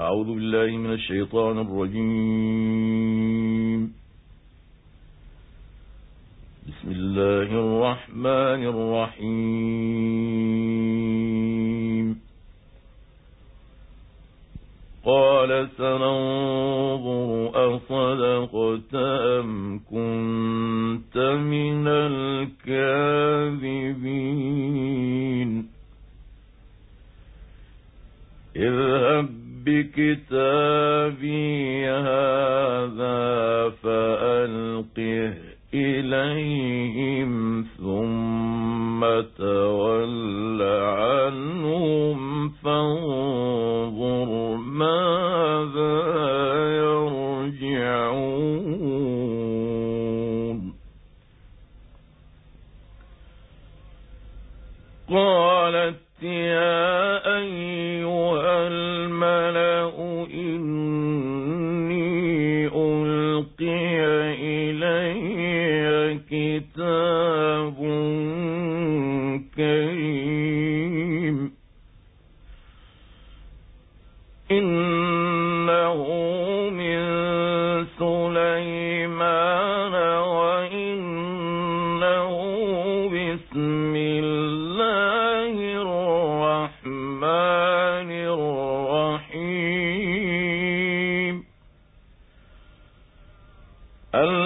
أعوذ بالله من الشيطان الرجيم. بسم الله الرحمن الرحيم. قال سننظر أصدقت أم كنت من الكاذبين. اذهب بكتابي هذا فألقه إليهم ثم تول عنهم فانظر ماذا يرجعون. قالت يا أيها ألا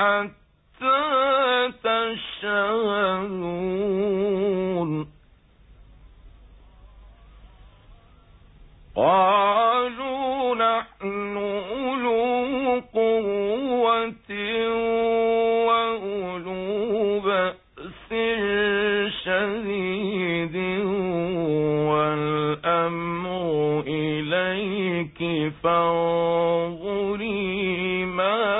حتى تشهدون. قالوا نحن أولو قوة وأولو بأس شديد والأمر إليك فانظري ماذا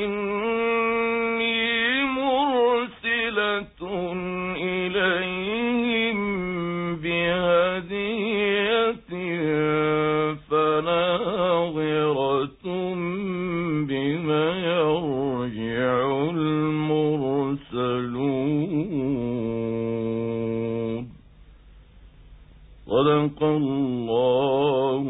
وإني مرسلة إليهم بهدية فناظرة بما يرجع المرسلون. صدق الله